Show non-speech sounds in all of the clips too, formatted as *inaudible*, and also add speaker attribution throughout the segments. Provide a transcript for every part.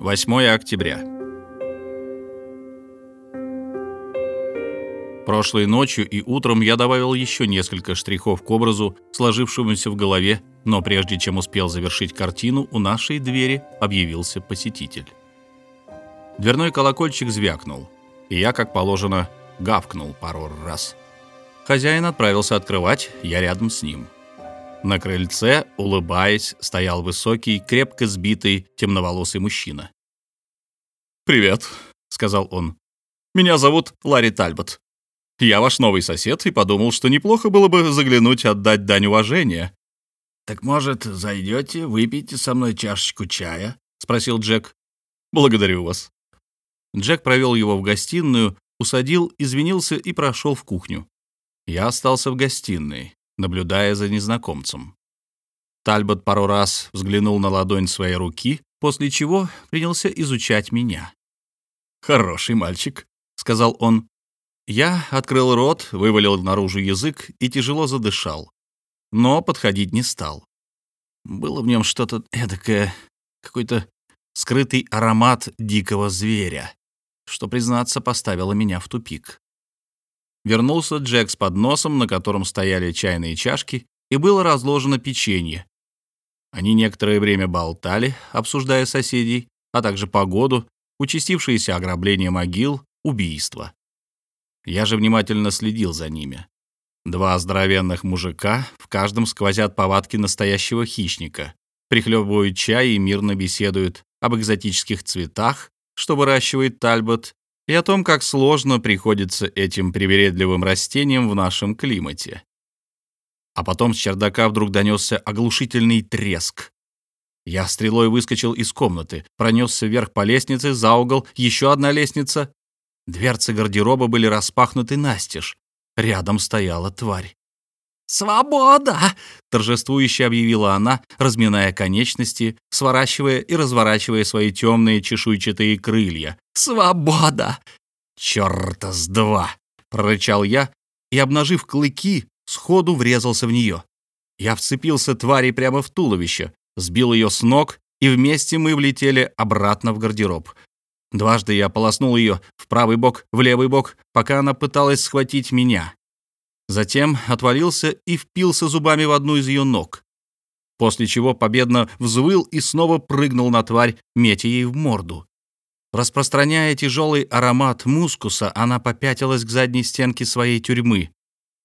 Speaker 1: 8 октября. Прошлой ночью и утром я добавил еще несколько штрихов к образу, сложившемуся в голове, но прежде чем успел завершить картину, у нашей двери объявился посетитель. Дверной колокольчик звякнул, и я, как положено, гавкнул пару раз. Хозяин отправился открывать, я рядом с ним. На крыльце, улыбаясь, стоял высокий, крепко сбитый, темноволосый мужчина. «Привет», — сказал он. «Меня зовут Ларри Тальбот. Я ваш новый сосед и подумал, что неплохо было бы заглянуть отдать дань уважения».
Speaker 2: «Так, может, зайдете, выпейте со мной чашечку чая?»
Speaker 1: — спросил Джек. «Благодарю вас». Джек провел его в гостиную, усадил, извинился и прошел в кухню. Я остался в гостиной наблюдая за незнакомцем. Тальбот пару раз взглянул на ладонь своей руки, после чего принялся изучать меня. «Хороший мальчик», — сказал он. Я открыл рот, вывалил наружу язык и тяжело задышал, но подходить не стал. Было в нем что-то эдакое, какой-то скрытый аромат дикого зверя, что, признаться, поставило меня в тупик. Вернулся Джек с подносом, на котором стояли чайные чашки, и было разложено печенье. Они некоторое время болтали, обсуждая соседей, а также погоду, участившиеся ограбления могил, убийства. Я же внимательно следил за ними. Два здоровенных мужика, в каждом сквозят повадки настоящего хищника, прихлебывают чай и мирно беседуют об экзотических цветах, что выращивает Тальбот, и о том, как сложно приходится этим привередливым растениям в нашем климате. А потом с чердака вдруг донесся оглушительный треск. Я стрелой выскочил из комнаты, пронесся вверх по лестнице, за угол, еще одна лестница. Дверцы гардероба были распахнуты настежь. Рядом стояла тварь.
Speaker 2: «Свобода!»
Speaker 1: — торжествующе объявила она, разминая конечности, сворачивая и разворачивая свои темные чешуйчатые крылья.
Speaker 2: «Свобода!»
Speaker 1: «Чёрта с два!» — прорычал я и, обнажив клыки, сходу врезался в нее. Я вцепился твари прямо в туловище, сбил ее с ног, и вместе мы влетели обратно в гардероб. Дважды я полоснул ее в правый бок, в левый бок, пока она пыталась схватить меня. Затем отвалился и впился зубами в одну из ее ног, после чего победно взвыл и снова прыгнул на тварь, метя ей в морду. Распространяя тяжелый аромат мускуса, она попятилась к задней стенке своей тюрьмы.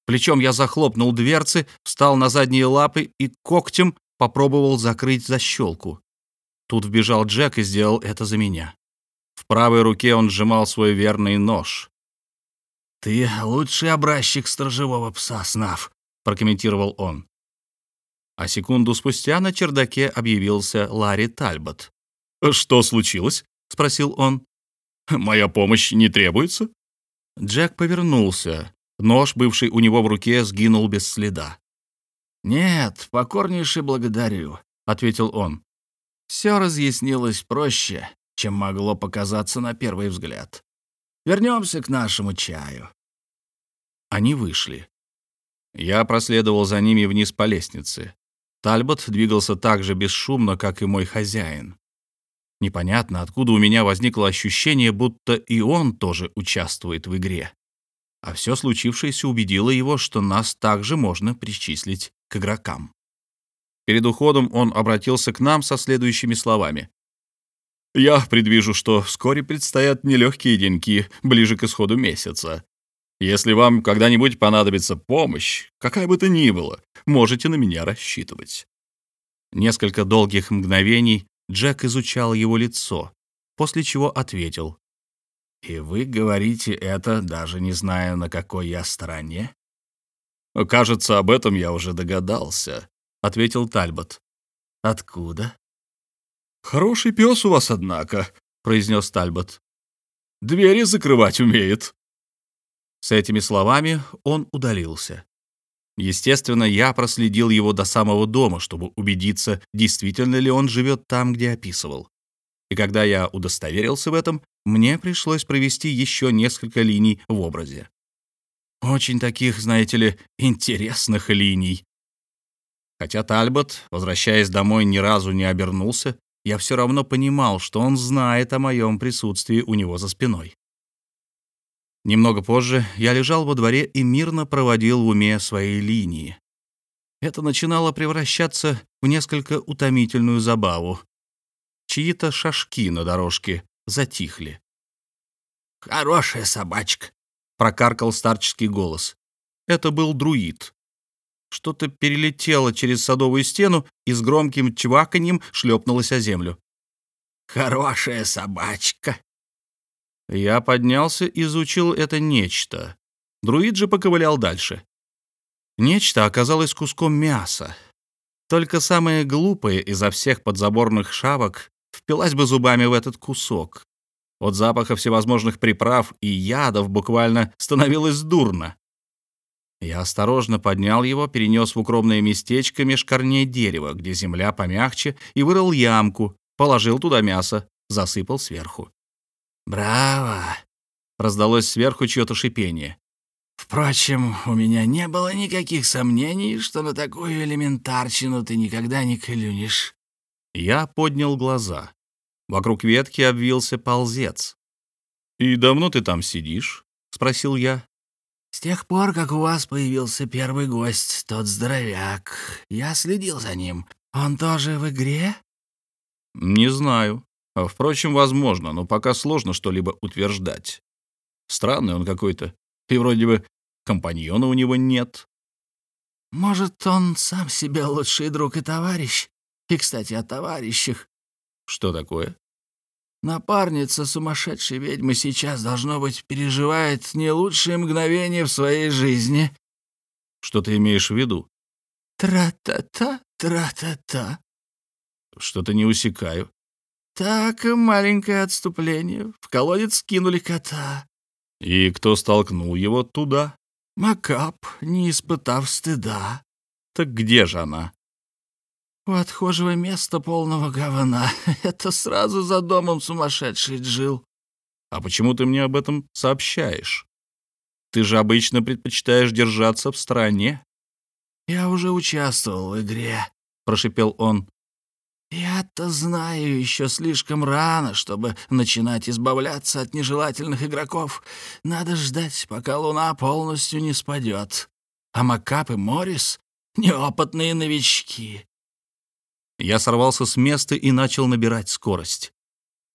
Speaker 1: Плечом я захлопнул дверцы, встал на задние лапы и когтем попробовал закрыть защелку. Тут вбежал Джек и сделал это за меня. В правой руке он сжимал свой верный нож.
Speaker 2: «Ты лучший образчик сторожевого пса, Снав», — прокомментировал он.
Speaker 1: А секунду спустя на чердаке объявился Ларри Тальбот. «Что случилось?» — спросил он. «Моя помощь не требуется?» Джек повернулся. Нож, бывший у него в руке, сгинул без следа.
Speaker 2: «Нет, покорнейше благодарю», — ответил он. «Все разъяснилось проще, чем могло показаться на первый взгляд. Вернемся к нашему чаю».
Speaker 1: Они вышли. Я проследовал за ними вниз по лестнице. Тальбот двигался так же бесшумно, как и мой хозяин. Непонятно, откуда у меня возникло ощущение, будто и он тоже участвует в игре. А все случившееся убедило его, что нас также можно причислить к игрокам. Перед уходом он обратился к нам со следующими словами. Я предвижу, что вскоре предстоят нелегкие деньки, ближе к исходу месяца. Если вам когда-нибудь понадобится помощь, какая бы то ни была, можете на меня рассчитывать». Несколько долгих мгновений Джек изучал его лицо, после чего ответил.
Speaker 2: «И вы говорите это, даже не зная, на какой я стороне?»
Speaker 1: «Кажется, об этом я уже догадался», — ответил Тальбот.
Speaker 2: «Откуда?»
Speaker 1: «Хороший пес у вас, однако», — произнес Тальбот. «Двери закрывать умеет». С этими словами он удалился. Естественно, я проследил его до самого дома, чтобы убедиться, действительно ли он живет там, где описывал. И когда я удостоверился в этом, мне пришлось провести еще несколько линий в образе. Очень таких, знаете ли, интересных линий. Хотя Тальбот, возвращаясь домой, ни разу не обернулся, я все равно понимал, что он знает о моем присутствии у него за спиной. Немного позже я лежал во дворе и мирно проводил в уме свои линии. Это начинало превращаться в несколько утомительную забаву. Чьи-то шашки на дорожке затихли.
Speaker 2: «Хорошая собачка», —
Speaker 1: прокаркал старческий голос. Это был друид. Что-то перелетело через садовую стену и с громким чваканьем шлепнулось о землю.
Speaker 2: «Хорошая собачка»,
Speaker 1: я поднялся и изучил это нечто. Друид же поковылял дальше. Нечто оказалось куском мяса. Только самая глупая изо всех подзаборных шавок впилась бы зубами в этот кусок. От запаха всевозможных приправ и ядов буквально становилось дурно. Я осторожно поднял его, перенес в укромное местечко меж корней дерева, где земля помягче, и вырыл ямку, положил туда мясо, засыпал сверху.
Speaker 2: «Браво!» — раздалось сверху чье-то шипение. «Впрочем, у меня не было никаких сомнений, что на такую элементарщину ты никогда не клюнешь».
Speaker 1: Я поднял глаза. Вокруг ветки обвился ползец. «И давно ты там сидишь?» — спросил я.
Speaker 2: «С тех пор, как у вас появился первый гость, тот здоровяк. Я следил за ним. Он тоже в игре?»
Speaker 1: «Не знаю. А, впрочем, возможно, но пока сложно что-либо утверждать. Странный он какой-то, и вроде бы компаньона у него нет.
Speaker 2: Может, он сам себе лучший друг и товарищ? И, кстати, о товарищах.
Speaker 1: Что такое?
Speaker 2: Напарница сумасшедшей ведьмы сейчас, должно быть, переживает не лучшие мгновения в своей жизни.
Speaker 1: Что ты имеешь в виду?
Speaker 2: Тра-та-та, тра-та-та.
Speaker 1: Что-то не усекаю.
Speaker 2: Так, маленькое отступление. В колодец кинули кота.
Speaker 1: И кто столкнул его туда?
Speaker 2: Макап, не испытав стыда.
Speaker 1: Так где же она?
Speaker 2: У отхожего места полного говна. *laughs* Это сразу за домом сумасшедший Джил.
Speaker 1: А почему ты мне об этом сообщаешь? Ты же обычно предпочитаешь держаться в стороне.
Speaker 2: Я уже участвовал в игре, прошипел он. «Я-то знаю, еще слишком рано, чтобы начинать избавляться от нежелательных игроков. Надо ждать, пока луна полностью не спадет. А Макап и Моррис — неопытные новички».
Speaker 1: Я сорвался с места и начал набирать скорость.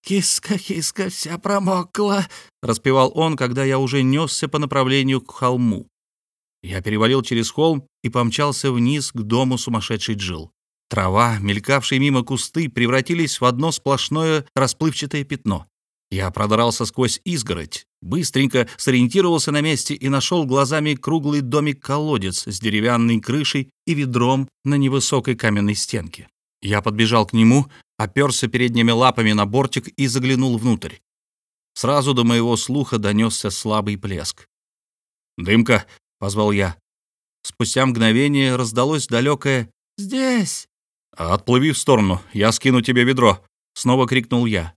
Speaker 2: «Киска, киска, вся промокла», —
Speaker 1: распевал он, когда я уже несся по направлению к холму. Я перевалил через холм и помчался вниз к дому сумасшедшей Джил. Трава, мелькавшие мимо кусты, превратились в одно сплошное расплывчатое пятно. Я продрался сквозь изгородь, быстренько сориентировался на месте и нашел глазами круглый домик-колодец с деревянной крышей и ведром на невысокой каменной стенке. Я подбежал к нему, оперся передними лапами на бортик и заглянул внутрь. Сразу до моего слуха донесся слабый плеск. «Дымка!» — позвал я. Спустя мгновение раздалось далекое «Здесь!» «Отплыви в сторону, я скину тебе ведро!» — снова крикнул я.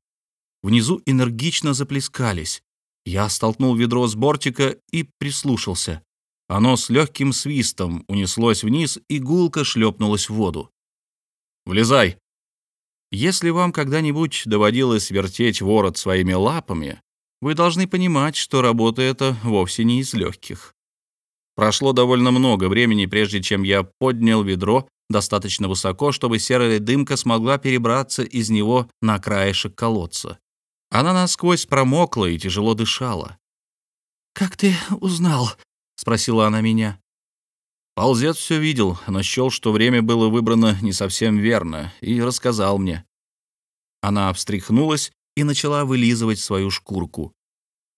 Speaker 1: Внизу энергично заплескались. Я столкнул ведро с бортика и прислушался. Оно с легким свистом унеслось вниз и гулко шлепнулось в воду. «Влезай!» Если вам когда-нибудь доводилось вертеть ворот своими лапами, вы должны понимать, что работа эта вовсе не из легких. Прошло довольно много времени, прежде чем я поднял ведро достаточно высоко, чтобы серая дымка смогла перебраться из него на краешек колодца. Она насквозь промокла и тяжело дышала.
Speaker 2: «Как ты узнал?» — спросила она меня.
Speaker 1: Ползец все видел, но счел, что время было выбрано не совсем верно, и рассказал мне. Она встряхнулась и начала вылизывать свою шкурку.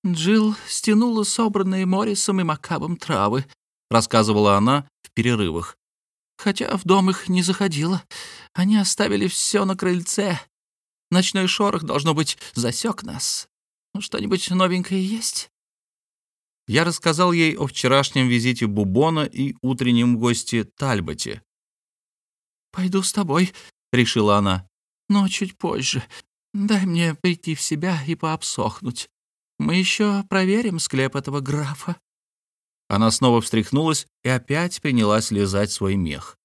Speaker 2: Джилл стянула собранные Моррисом и Макабом травы, рассказывала она в перерывах хотя в дом их не заходила. Они оставили все на крыльце. Ночной шорох, должно быть, засек нас. Ну, что-нибудь новенькое есть?»
Speaker 1: Я рассказал ей о вчерашнем визите Бубона и утреннем госте Тальботе.
Speaker 2: «Пойду с тобой», — решила она, — «но чуть позже. Дай мне прийти в себя и пообсохнуть. Мы еще проверим склеп этого графа».
Speaker 1: Она снова встряхнулась и опять принялась лизать свой мех.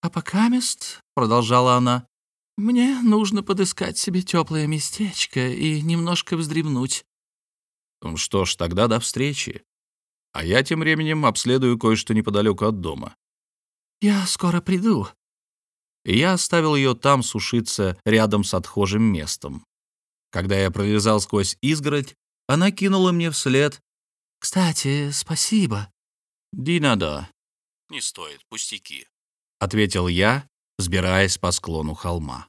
Speaker 2: «А пока мест», — продолжала она, Мне нужно подыскать себе теплое местечко и немножко вздремнуть.
Speaker 1: Что ж, тогда до встречи. А я тем временем обследую кое-что неподалеку от дома.
Speaker 2: Я скоро приду.
Speaker 1: И я оставил ее там сушиться рядом с отхожим местом. Когда я пролезал сквозь изгородь, она кинула мне вслед.
Speaker 2: «Кстати, спасибо».
Speaker 1: «Динада». «Не стоит, пустяки», — ответил я, взбираясь по склону холма.